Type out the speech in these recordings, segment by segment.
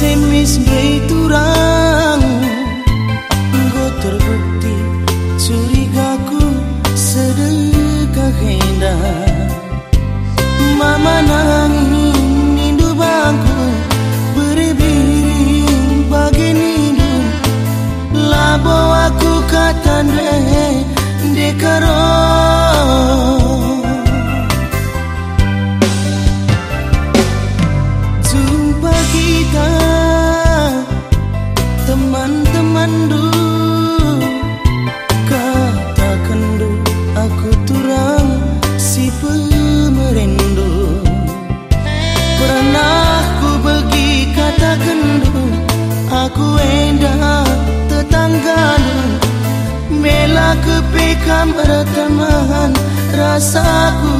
SMS turang kepekam berteman rasaku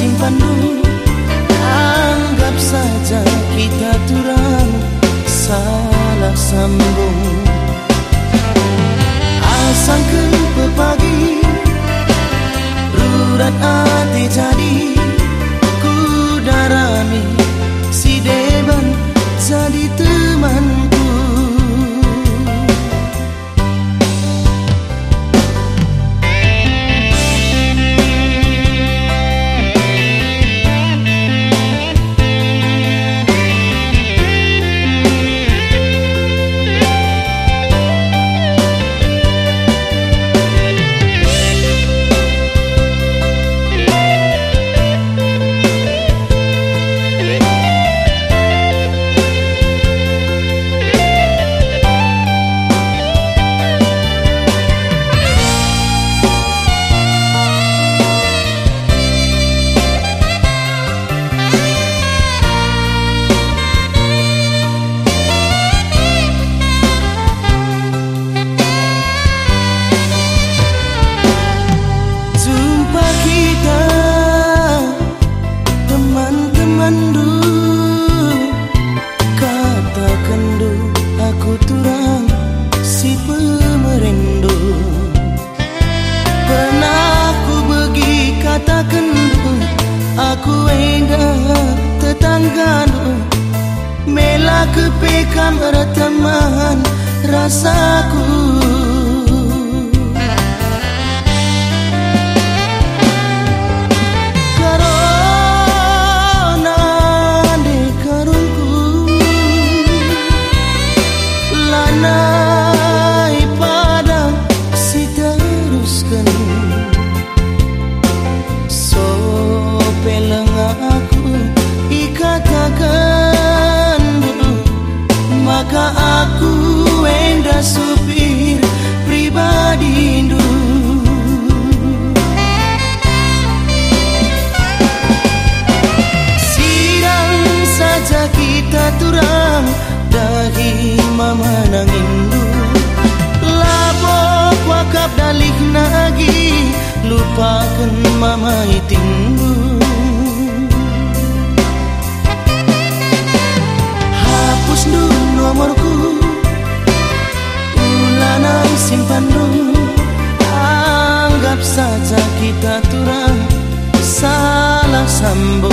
simpan dulu Anggap saja kita turang salah sambung. Asangkan tetangga Mela kepekam teman rasaku supir pribadi Indu Sidang saja kita turang dahi mama nangindu Lapo wakap dalih nagi lupakan mama itindu Hapus dulu nomorku tremble